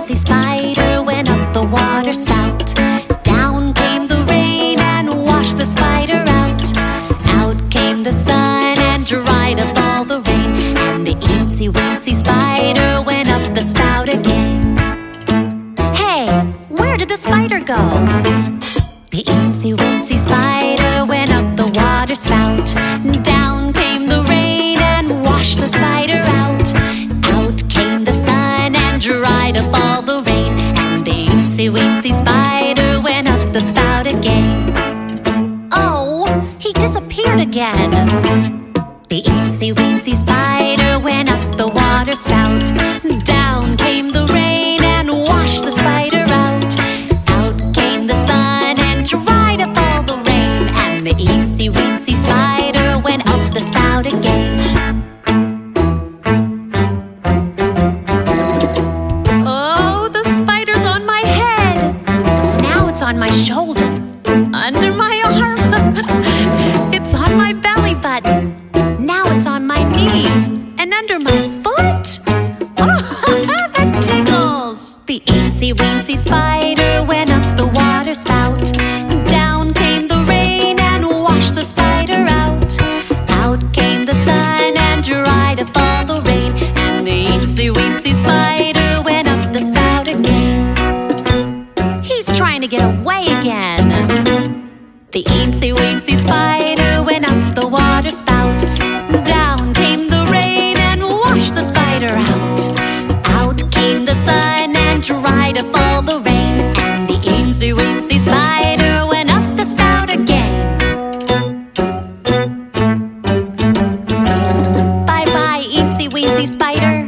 The weensy spider went up the water spout. Down came the rain and washed the spider out. Out came the sun and dried up all the rain. And the eensy weensy spider went up the spout again. Hey, where did the spider go? The eensy weensy spider went up the water spout. Down came the rain and washed the spider out. Out came the sun and dried up all The eensy weensy spider went up the water spout. Down came the rain and washed the spider out. Out came the sun and dried up all the rain. And the eensy weensy spider went up the spout again. Oh, the spider's on my head. Now it's on my shoulder, under my foot. Oh, that tickles. The eensy weensy spider went up the water spout. Down came the rain and washed the spider out. Out came the sun and dried up all the rain. And the eensy weensy spider went up the spout again. He's trying to get away again. The eensy weensy spider went up spider out. Out came the sun and dried up all the rain. And the eensy weensy spider went up the spout again. Bye bye, eensy weensy spider.